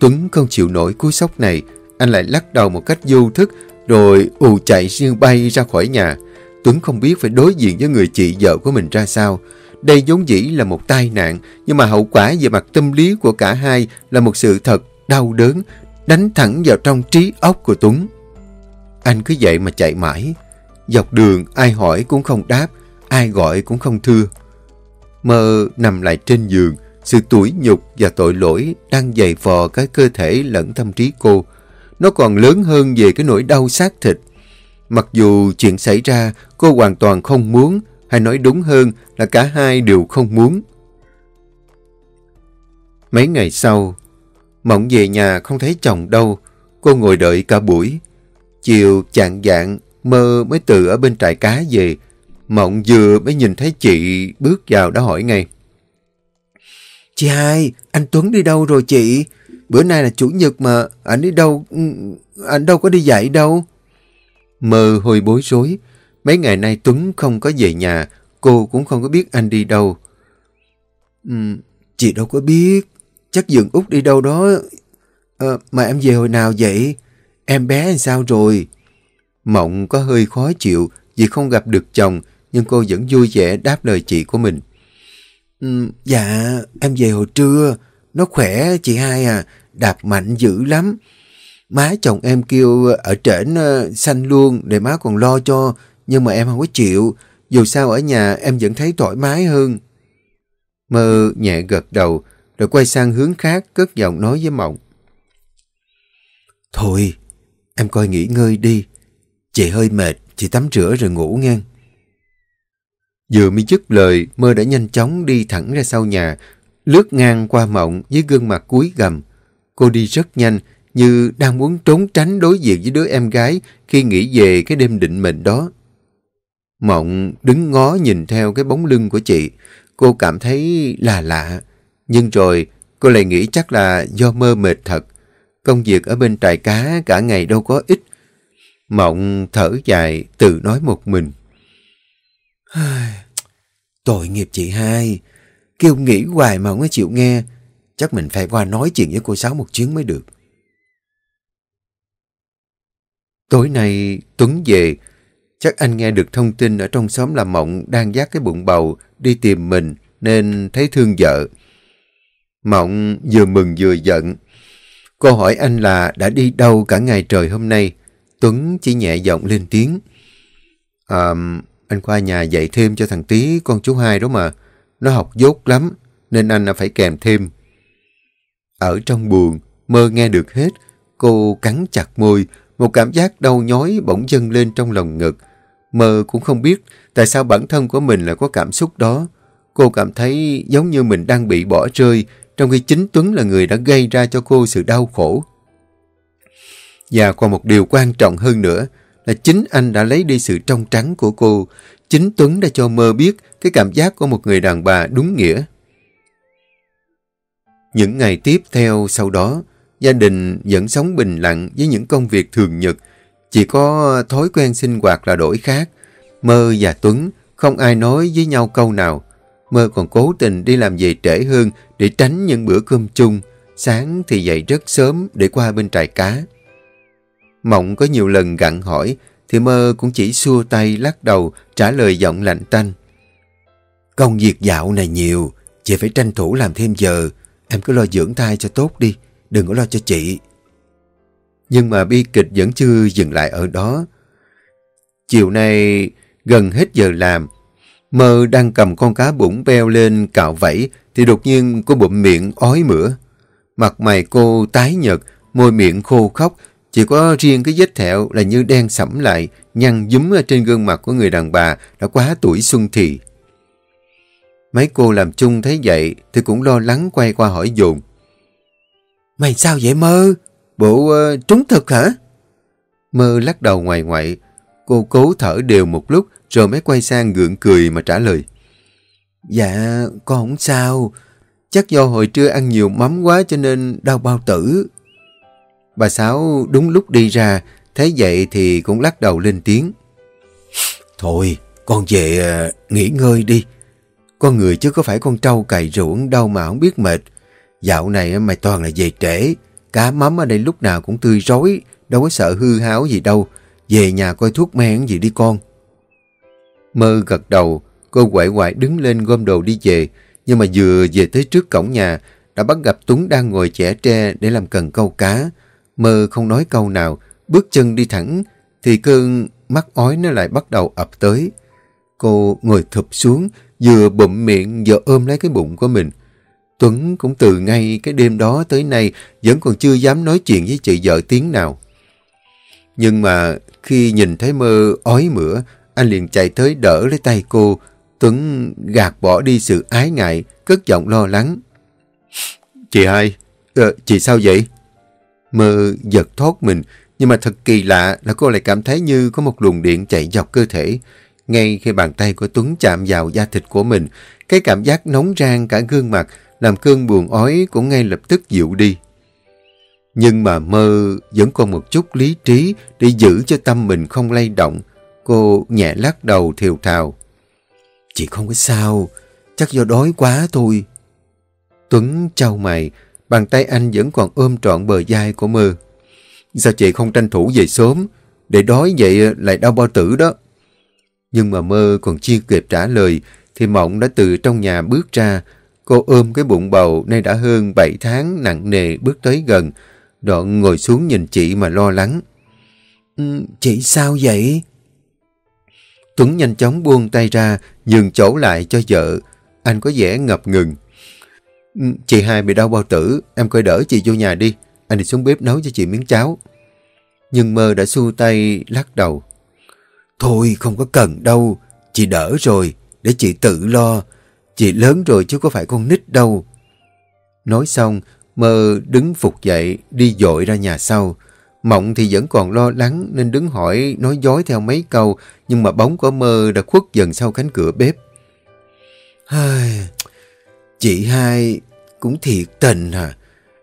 Tuấn không chịu nổi cú sốc này, anh lại lắc đầu một cách vô thức, rồi ù chạy riêng bay ra khỏi nhà. Tuấn không biết phải đối diện với người chị vợ của mình ra sao. Đây vốn dĩ là một tai nạn, nhưng mà hậu quả về mặt tâm lý của cả hai là một sự thật đau đớn, đánh thẳng vào trong trí óc của Tuấn. Anh cứ vậy mà chạy mãi. Dọc đường ai hỏi cũng không đáp, ai gọi cũng không thưa. Mơ nằm lại trên giường, sự tủi nhục và tội lỗi đang dày vò cái cơ thể lẫn tâm trí cô. Nó còn lớn hơn về cái nỗi đau xác thịt. Mặc dù chuyện xảy ra cô hoàn toàn không muốn, hay nói đúng hơn là cả hai đều không muốn. Mấy ngày sau, Mộng về nhà không thấy chồng đâu, cô ngồi đợi cả buổi. Chiều chạng dạng, mơ mới từ ở bên trại cá về. Mộng vừa mới nhìn thấy chị bước vào đã hỏi ngay. Chị hai, anh Tuấn đi đâu rồi chị? Bữa nay là chủ nhật mà, anh đi đâu, ừ, anh đâu có đi dạy đâu. Mơ hồi bối rối, mấy ngày nay Tuấn không có về nhà, cô cũng không có biết anh đi đâu. Ừ, chị đâu có biết, chắc dường út đi đâu đó. À, mà em về hồi nào vậy? Em bé làm sao rồi? Mộng có hơi khó chịu vì không gặp được chồng, nhưng cô vẫn vui vẻ đáp lời chị của mình. Ừ, dạ, em về hồi trưa. Nó khỏe chị hai à, đạp mạnh dữ lắm. Má chồng em kêu ở trển ờ, xanh luôn để má còn lo cho, nhưng mà em không có chịu. Dù sao ở nhà em vẫn thấy thoải mái hơn. Mơ nhẹ gật đầu, rồi quay sang hướng khác cất giọng nói với Mộng. Thôi, em coi nghỉ ngơi đi. Chị hơi mệt, chị tắm rửa rồi ngủ ngang. Vừa mới dứt lời, mơ đã nhanh chóng đi thẳng ra sau nhà, lướt ngang qua mộng với gương mặt cúi gầm. Cô đi rất nhanh, như đang muốn trốn tránh đối diện với đứa em gái khi nghĩ về cái đêm định mệnh đó. Mộng đứng ngó nhìn theo cái bóng lưng của chị, cô cảm thấy là lạ, nhưng rồi cô lại nghĩ chắc là do mơ mệt thật. Công việc ở bên trại cá cả ngày đâu có ít. Mộng thở dài tự nói một mình. Tội nghiệp chị hai, kêu nghĩ hoài mà không có chịu nghe. Chắc mình phải qua nói chuyện với cô Sáu một chuyến mới được. Tối nay Tuấn về, chắc anh nghe được thông tin ở trong xóm là Mộng đang dắt cái bụng bầu đi tìm mình nên thấy thương vợ. Mộng vừa mừng vừa giận. Cô hỏi anh là đã đi đâu cả ngày trời hôm nay. Tuấn chỉ nhẹ giọng lên tiếng. À, anh qua nhà dạy thêm cho thằng Tý con chú hai đó mà. Nó học dốt lắm nên anh phải kèm thêm. Ở trong buồn, mơ nghe được hết. Cô cắn chặt môi, một cảm giác đau nhói bỗng dâng lên trong lòng ngực. Mơ cũng không biết tại sao bản thân của mình lại có cảm xúc đó. Cô cảm thấy giống như mình đang bị bỏ rơi, trong khi chính Tuấn là người đã gây ra cho cô sự đau khổ. Và còn một điều quan trọng hơn nữa là chính anh đã lấy đi sự trong trắng của cô. Chính Tuấn đã cho mơ biết cái cảm giác của một người đàn bà đúng nghĩa. Những ngày tiếp theo sau đó, gia đình vẫn sống bình lặng với những công việc thường nhật. Chỉ có thói quen sinh hoạt là đổi khác. Mơ và Tuấn không ai nói với nhau câu nào. Mơ còn cố tình đi làm về trễ hơn để tránh những bữa cơm chung. Sáng thì dậy rất sớm để qua bên trại cá. Mộng có nhiều lần gặn hỏi thì mơ cũng chỉ xua tay lắc đầu trả lời giọng lạnh tanh. Công việc dạo này nhiều, chị phải tranh thủ làm thêm giờ. Em cứ lo dưỡng thai cho tốt đi, đừng có lo cho chị. Nhưng mà bi kịch vẫn chưa dừng lại ở đó. Chiều nay gần hết giờ làm, Mơ đang cầm con cá bụng beo lên cạo vẫy thì đột nhiên cô bụng miệng ói mửa. Mặt mày cô tái nhợt, môi miệng khô khóc, chỉ có riêng cái vết thẹo là như đen sẫm lại, nhăn dúm ở trên gương mặt của người đàn bà đã quá tuổi xuân thì. Mấy cô làm chung thấy vậy thì cũng lo lắng quay qua hỏi dồn. Mày sao vậy mơ? Bộ uh, trúng thực hả? Mơ lắc đầu ngoài ngoại. Cô cố thở đều một lúc rồi mới quay sang gượng cười mà trả lời. Dạ, con không sao. Chắc do hồi trưa ăn nhiều mắm quá cho nên đau bao tử. Bà Sáu đúng lúc đi ra, thấy vậy thì cũng lắc đầu lên tiếng. Thôi, con về uh, nghỉ ngơi đi. Con người chứ có phải con trâu cày ruộng đâu mà không biết mệt. Dạo này mày toàn là về trễ. Cá mắm ở đây lúc nào cũng tươi rối, đâu có sợ hư háo gì đâu. Về nhà coi thuốc men gì đi con. Mơ gật đầu, cô quậy quại đứng lên gom đồ đi về. Nhưng mà vừa về tới trước cổng nhà, đã bắt gặp Tuấn đang ngồi chẻ tre để làm cần câu cá. Mơ không nói câu nào, bước chân đi thẳng, thì cơn mắt ói nó lại bắt đầu ập tới. Cô ngồi thụp xuống, vừa bụm miệng vừa ôm lấy cái bụng của mình. Tuấn cũng từ ngay cái đêm đó tới nay vẫn còn chưa dám nói chuyện với chị vợ tiếng nào. Nhưng mà khi nhìn thấy mơ ói mửa, anh liền chạy tới đỡ lấy tay cô. Tuấn gạt bỏ đi sự ái ngại, cất giọng lo lắng. Chị hai, ờ, chị sao vậy? Mơ giật thoát mình, nhưng mà thật kỳ lạ là cô lại cảm thấy như có một luồng điện chạy dọc cơ thể. Ngay khi bàn tay của Tuấn chạm vào da thịt của mình, cái cảm giác nóng rang cả gương mặt làm cơn buồn ói cũng ngay lập tức dịu đi. Nhưng mà mơ vẫn còn một chút lý trí để giữ cho tâm mình không lay động. Cô nhẹ lắc đầu thiều thào. Chị không có sao, chắc do đói quá thôi. Tuấn trao mày, bàn tay anh vẫn còn ôm trọn bờ vai của mơ. Sao chị không tranh thủ về sớm, để đói vậy lại đau bao tử đó. Nhưng mà mơ còn chưa kịp trả lời, thì Mộng đã từ trong nhà bước ra. Cô ôm cái bụng bầu nay đã hơn 7 tháng nặng nề bước tới gần. Đoạn ngồi xuống nhìn chị mà lo lắng. Ừ, chị sao vậy? Tuấn nhanh chóng buông tay ra, nhường chỗ lại cho vợ. Anh có vẻ ngập ngừng. Ừ, chị hai bị đau bao tử, em coi đỡ chị vô nhà đi. Anh đi xuống bếp nấu cho chị miếng cháo. Nhưng mơ đã xu tay lắc đầu. Thôi không có cần đâu, chị đỡ rồi, để chị tự lo. Chị lớn rồi chứ có phải con nít đâu. Nói xong, mơ đứng phục dậy, đi dội ra nhà sau. Mộng thì vẫn còn lo lắng nên đứng hỏi nói dối theo mấy câu nhưng mà bóng của mơ đã khuất dần sau cánh cửa bếp. Chị hai cũng thiệt tình à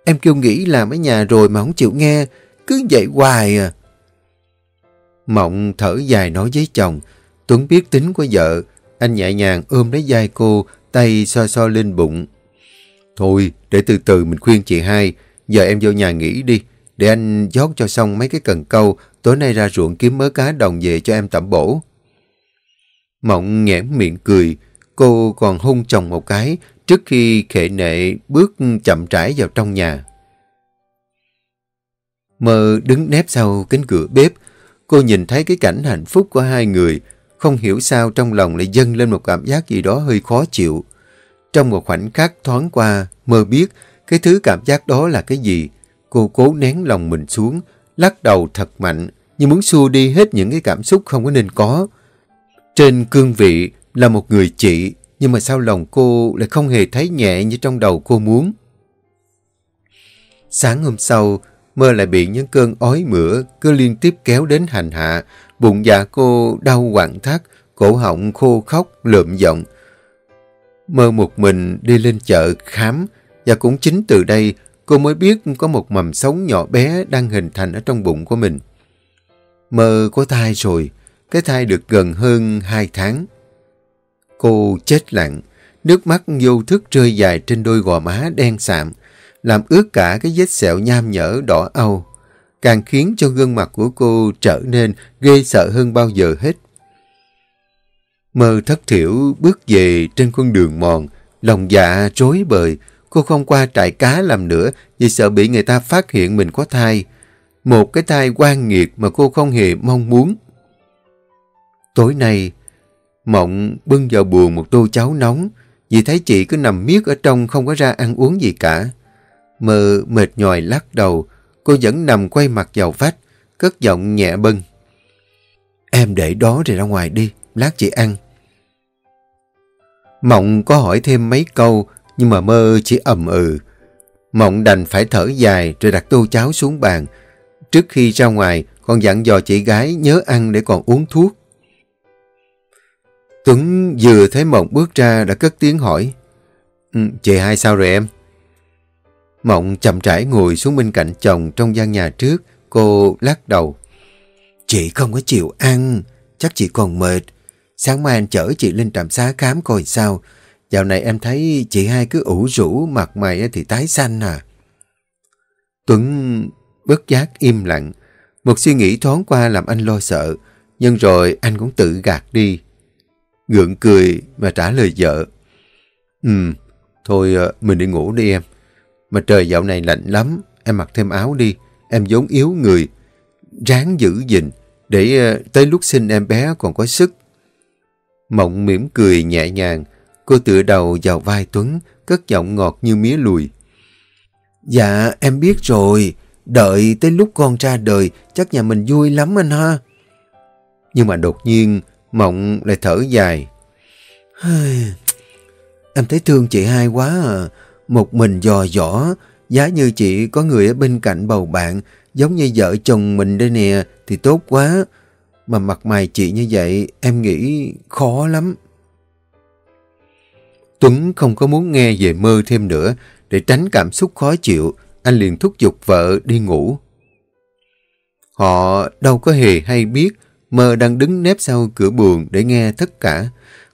Em kêu nghĩ làm ở nhà rồi mà không chịu nghe, cứ vậy hoài à. Mộng thở dài nói với chồng, Tuấn biết tính của vợ, anh nhẹ nhàng ôm lấy vai cô, tay so so lên bụng. Thôi, để từ từ mình khuyên chị hai, giờ em vô nhà nghỉ đi, để anh giót cho xong mấy cái cần câu, tối nay ra ruộng kiếm mớ cá đồng về cho em tẩm bổ. Mộng nhẽm miệng cười, cô còn hung chồng một cái trước khi khệ nệ bước chậm rãi vào trong nhà. Mơ đứng nép sau cánh cửa bếp, cô nhìn thấy cái cảnh hạnh phúc của hai người, không hiểu sao trong lòng lại dâng lên một cảm giác gì đó hơi khó chịu. Trong một khoảnh khắc thoáng qua, mơ biết cái thứ cảm giác đó là cái gì. Cô cố nén lòng mình xuống, lắc đầu thật mạnh, như muốn xua đi hết những cái cảm xúc không có nên có. Trên cương vị là một người chị, nhưng mà sao lòng cô lại không hề thấy nhẹ như trong đầu cô muốn. Sáng hôm sau, mơ lại bị những cơn ói mửa cứ liên tiếp kéo đến hành hạ, bụng dạ cô đau quặn thắt, cổ họng khô khóc, lượm giọng. Mơ một mình đi lên chợ khám, và cũng chính từ đây cô mới biết có một mầm sống nhỏ bé đang hình thành ở trong bụng của mình. Mơ có thai rồi, cái thai được gần hơn 2 tháng. Cô chết lặng, nước mắt vô thức rơi dài trên đôi gò má đen sạm, làm ướt cả cái vết sẹo nham nhở đỏ âu, càng khiến cho gương mặt của cô trở nên ghê sợ hơn bao giờ hết. Mơ thất thiểu bước về trên con đường mòn, lòng dạ rối bời, cô không qua trại cá làm nữa vì sợ bị người ta phát hiện mình có thai. Một cái thai quan nghiệt mà cô không hề mong muốn. Tối nay, Mộng bưng vào buồn một tô cháo nóng, vì thấy chị cứ nằm miết ở trong không có ra ăn uống gì cả. Mơ mệt nhòi lắc đầu, cô vẫn nằm quay mặt vào vách, cất giọng nhẹ bâng. Em để đó rồi ra ngoài đi, lát chị ăn. Mộng có hỏi thêm mấy câu, nhưng mà mơ chỉ ầm ừ. Mộng đành phải thở dài rồi đặt tô cháo xuống bàn. Trước khi ra ngoài, con dặn dò chị gái nhớ ăn để còn uống thuốc. Tuấn vừa thấy Mộng bước ra đã cất tiếng hỏi. Ừ, chị hai sao rồi em? Mộng chậm rãi ngồi xuống bên cạnh chồng trong gian nhà trước. Cô lắc đầu. Chị không có chịu ăn. Chắc chị còn mệt. Sáng mai anh chở chị lên trạm xá khám coi sao. Dạo này em thấy chị hai cứ ủ rũ, mặt mày thì tái xanh à. Tuấn bất giác im lặng. Một suy nghĩ thoáng qua làm anh lo sợ. Nhưng rồi anh cũng tự gạt đi. Gượng cười mà trả lời vợ. Ừ, thôi ờ, mình đi ngủ đi em. Mà trời dạo này lạnh lắm, em mặc thêm áo đi. Em vốn yếu người. Ráng giữ gìn, để ờ, tới lúc sinh em bé còn có sức. Mộng mỉm cười nhẹ nhàng, cô tựa đầu vào vai Tuấn, cất giọng ngọt như mía lùi. Dạ, em biết rồi. Đợi tới lúc con ra đời, chắc nhà mình vui lắm anh ha. Nhưng mà đột nhiên, Mộng lại thở dài. Em thấy thương chị hai quá à. Một mình dò dỏ, giá như chị có người ở bên cạnh bầu bạn, giống như vợ chồng mình đây nè, thì tốt quá. Mà mặt mày chị như vậy, em nghĩ khó lắm. Tuấn không có muốn nghe về mơ thêm nữa, để tránh cảm xúc khó chịu, anh liền thúc giục vợ đi ngủ. Họ đâu có hề hay biết Mơ đang đứng nép sau cửa buồn để nghe tất cả.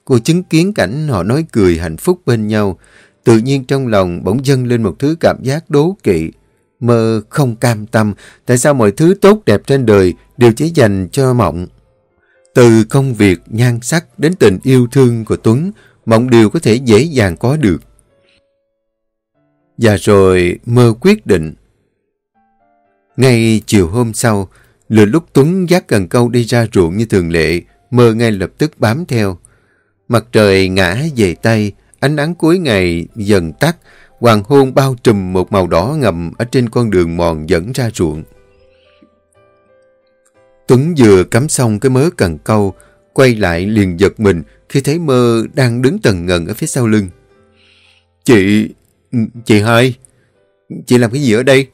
Cô chứng kiến cảnh họ nói cười hạnh phúc bên nhau. Tự nhiên trong lòng bỗng dâng lên một thứ cảm giác đố kỵ. Mơ không cam tâm tại sao mọi thứ tốt đẹp trên đời đều chỉ dành cho Mộng. Từ công việc, nhan sắc đến tình yêu thương của Tuấn, Mộng đều có thể dễ dàng có được. Và rồi mơ quyết định. Ngay chiều hôm sau, Lừa lúc Tuấn dắt cần câu đi ra ruộng như thường lệ, mơ ngay lập tức bám theo. Mặt trời ngã về Tây, ánh nắng cuối ngày dần tắt, hoàng hôn bao trùm một màu đỏ ngầm ở trên con đường mòn dẫn ra ruộng. Tuấn vừa cắm xong cái mớ cần câu, Quay lại liền giật mình khi thấy mơ đang đứng tần ngần ở phía sau lưng. Chị... chị hai... Chị làm cái gì ở đây?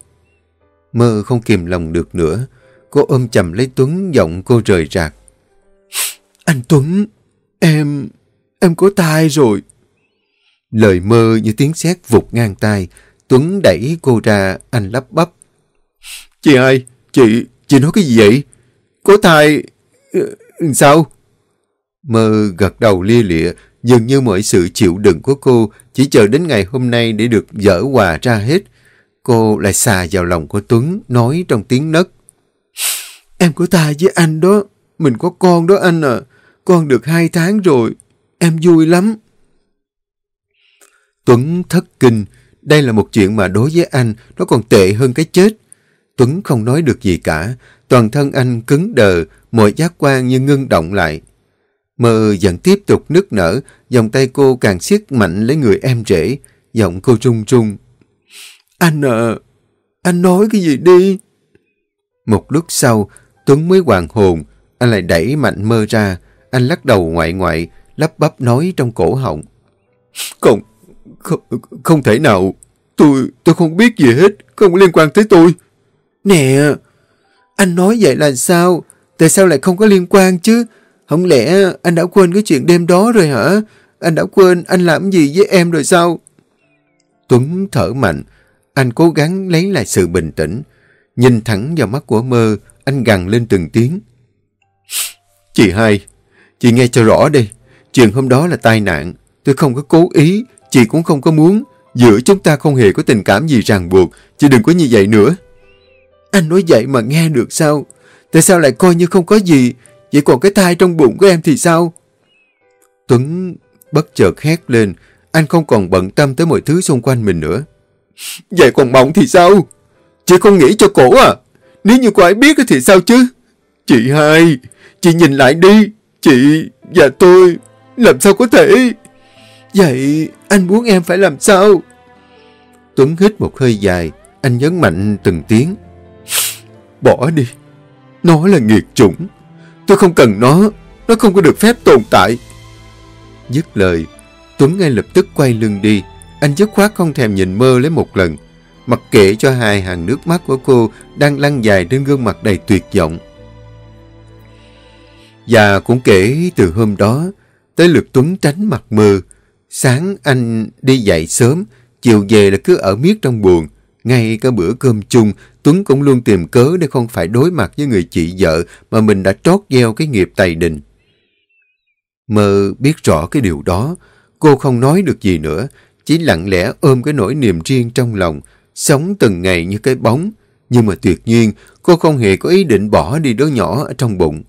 Mơ không kìm lòng được nữa. Cô ôm chầm lấy Tuấn giọng cô rời rạc. Anh Tuấn, em... em có thai rồi. Lời mơ như tiếng sét vụt ngang tai. Tuấn đẩy cô ra, anh lắp bắp. Chị ơi, chị, chị nói cái gì vậy? Có thai... Ờ, sao? Mơ gật đầu lia lịa, dường như mọi sự chịu đựng của cô chỉ chờ đến ngày hôm nay để được dở quà ra hết. Cô lại xà vào lòng của Tuấn, nói trong tiếng nấc. Em của ta với anh đó, mình có con đó anh à, con được hai tháng rồi, em vui lắm. Tuấn thất kinh, đây là một chuyện mà đối với anh nó còn tệ hơn cái chết. Tuấn không nói được gì cả, toàn thân anh cứng đờ, mọi giác quan như ngưng động lại. Mơ vẫn tiếp tục nức nở, vòng tay cô càng siết mạnh lấy người em rể, giọng cô run run. Anh à, anh nói cái gì đi? Một lúc sau, Tuấn mới hoàng hồn, anh lại đẩy mạnh mơ ra, anh lắc đầu ngoại ngoại, lắp bắp nói trong cổ họng. Không, không, không thể nào, tôi, tôi không biết gì hết, không liên quan tới tôi. Nè, anh nói vậy là sao? Tại sao lại không có liên quan chứ? Không lẽ anh đã quên cái chuyện đêm đó rồi hả? Anh đã quên anh làm gì với em rồi sao? Tuấn thở mạnh. Anh cố gắng lấy lại sự bình tĩnh. Nhìn thẳng vào mắt của mơ, anh gằn lên từng tiếng. Chị hai, chị nghe cho rõ đi. Chuyện hôm đó là tai nạn. Tôi không có cố ý, chị cũng không có muốn. Giữa chúng ta không hề có tình cảm gì ràng buộc. Chị đừng có như vậy nữa. Anh nói vậy mà nghe được sao? Tại sao lại coi như không có gì? Vậy còn cái thai trong bụng của em thì sao? Tuấn bất chợt hét lên. Anh không còn bận tâm tới mọi thứ xung quanh mình nữa. Vậy còn mộng thì sao? Chị không nghĩ cho cổ à? Nếu như cô ấy biết thì sao chứ? Chị hai, chị nhìn lại đi. Chị và tôi làm sao có thể... Vậy anh muốn em phải làm sao? Tuấn hít một hơi dài. Anh nhấn mạnh từng tiếng. Bỏ đi. Nó là nghiệt chủng. Tôi không cần nó. Nó không có được phép tồn tại. Dứt lời, Tuấn ngay lập tức quay lưng đi. Anh dứt khoát không thèm nhìn mơ lấy một lần. Mặc kệ cho hai hàng nước mắt của cô đang lăn dài trên gương mặt đầy tuyệt vọng. Và cũng kể từ hôm đó, tới lượt Tuấn tránh mặt mơ. Sáng anh đi dậy sớm, chiều về là cứ ở miết trong buồn. Ngay cả bữa cơm chung, Tuấn cũng luôn tìm cớ để không phải đối mặt với người chị vợ mà mình đã trót gieo cái nghiệp tày đình. Mơ biết rõ cái điều đó, cô không nói được gì nữa, chỉ lặng lẽ ôm cái nỗi niềm riêng trong lòng, sống từng ngày như cái bóng. Nhưng mà tuyệt nhiên, cô không hề có ý định bỏ đi đứa nhỏ ở trong bụng.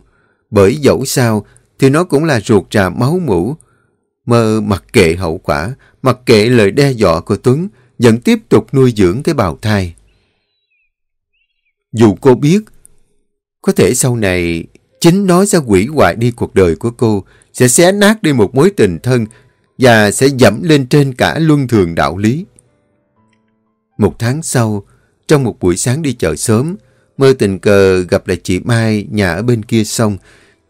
Bởi dẫu sao, thì nó cũng là ruột trà máu mũ. Mơ mặc kệ hậu quả, mặc kệ lời đe dọa của Tuấn, vẫn tiếp tục nuôi dưỡng cái bào thai. Dù cô biết, có thể sau này chính nó sẽ quỷ hoại đi cuộc đời của cô, sẽ xé nát đi một mối tình thân và sẽ dẫm lên trên cả luân thường đạo lý. Một tháng sau, trong một buổi sáng đi chợ sớm, mơ tình cờ gặp lại chị Mai nhà ở bên kia sông.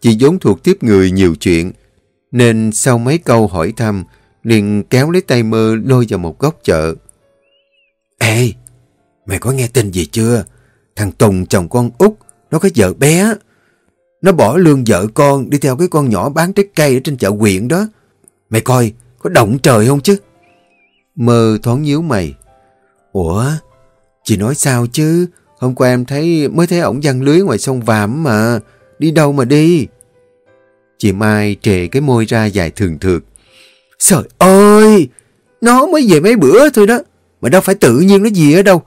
Chị vốn thuộc tiếp người nhiều chuyện, nên sau mấy câu hỏi thăm, liền kéo lấy tay mơ lôi vào một góc chợ. Ê, mày có nghe tin gì chưa? Thằng Tùng chồng con út nó có vợ bé. Nó bỏ lương vợ con đi theo cái con nhỏ bán trái cây ở trên chợ huyện đó. Mày coi, có động trời không chứ? Mơ thoáng nhíu mày. Ủa, chị nói sao chứ? Hôm qua em thấy mới thấy ổng văng lưới ngoài sông Vàm mà. Đi đâu mà đi? Chị Mai trề cái môi ra dài thường thượt. Trời ơi! Nó mới về mấy bữa thôi đó. Mà đâu phải tự nhiên nó gì ở đâu.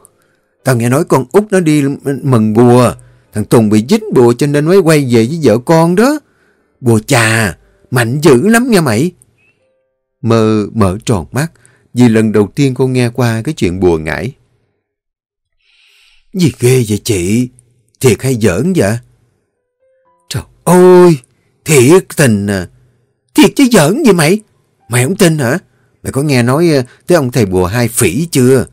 Tao nghe nói con út nó đi mừng bùa. Thằng Tùng bị dính bùa cho nên mới quay về với vợ con đó. Bùa chà, mạnh dữ lắm nha mày. Mơ mở tròn mắt vì lần đầu tiên cô nghe qua cái chuyện bùa ngải. Gì ghê vậy chị? Thiệt hay giỡn vậy? Trời ơi! Thiệt tình à! Thiệt chứ giỡn gì mày? Mày không tin hả? Mày có nghe nói à, tới ông thầy bùa hai phỉ chưa?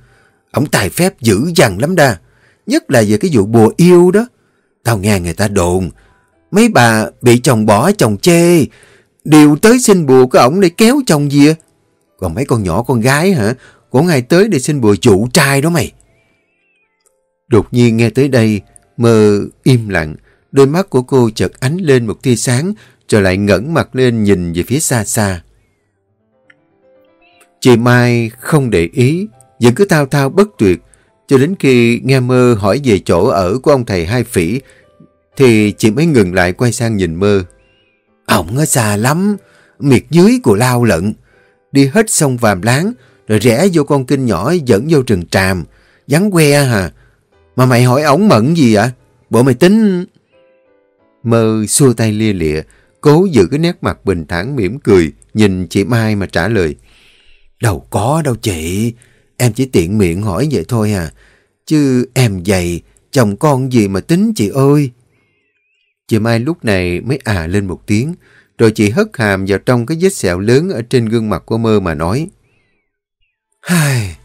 Ông tài phép dữ dằn lắm đa. Nhất là về cái vụ bùa yêu đó. Tao nghe người ta đồn. Mấy bà bị chồng bỏ chồng chê, đều tới xin bùa của ổng để kéo chồng gì còn mấy con nhỏ con gái hả? Cũng ai tới để xin bùa chủ trai đó mày. Đột nhiên nghe tới đây, mơ im lặng, đôi mắt của cô chợt ánh lên một tia sáng, rồi lại ngẩng mặt lên nhìn về phía xa xa. Chị Mai không để ý, vẫn cứ thao thao bất tuyệt, cho đến khi nghe mơ hỏi về chỗ ở của ông thầy hai phỉ, thì chị mới ngừng lại quay sang nhìn mơ. Ông ở xa lắm, miệt dưới của lao lận, đi hết sông Vàm Láng, rồi rẽ vô con kinh nhỏ dẫn vô rừng tràm, vắng que à hả? Mà mày hỏi ổng mận gì ạ? Bộ mày tính... Mơ xua tay lia lịa, cố giữ cái nét mặt bình thản mỉm cười, nhìn chị Mai mà trả lời. Đâu có đâu chị, em chỉ tiện miệng hỏi vậy thôi à. Chứ em dày, chồng con gì mà tính chị ơi. Chị Mai lúc này mới à lên một tiếng, rồi chị hất hàm vào trong cái vết sẹo lớn ở trên gương mặt của mơ mà nói. Hai,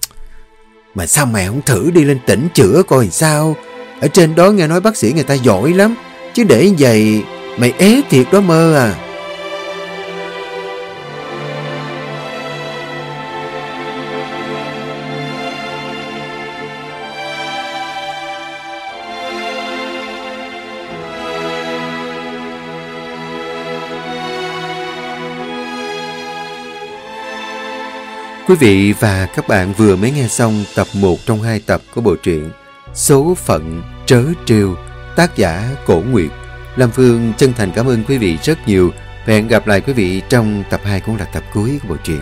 mà sao mày không thử đi lên tỉnh chữa coi sao? Ở trên đó nghe nói bác sĩ người ta giỏi lắm, chứ để vậy mày ế thiệt đó mơ à. Quý vị và các bạn vừa mới nghe xong tập 1 trong hai tập của bộ truyện Số phận trớ trêu, tác giả Cổ Nguyệt. Lam Phương chân thành cảm ơn quý vị rất nhiều. Hẹn gặp lại quý vị trong tập 2 cũng là tập cuối của bộ truyện.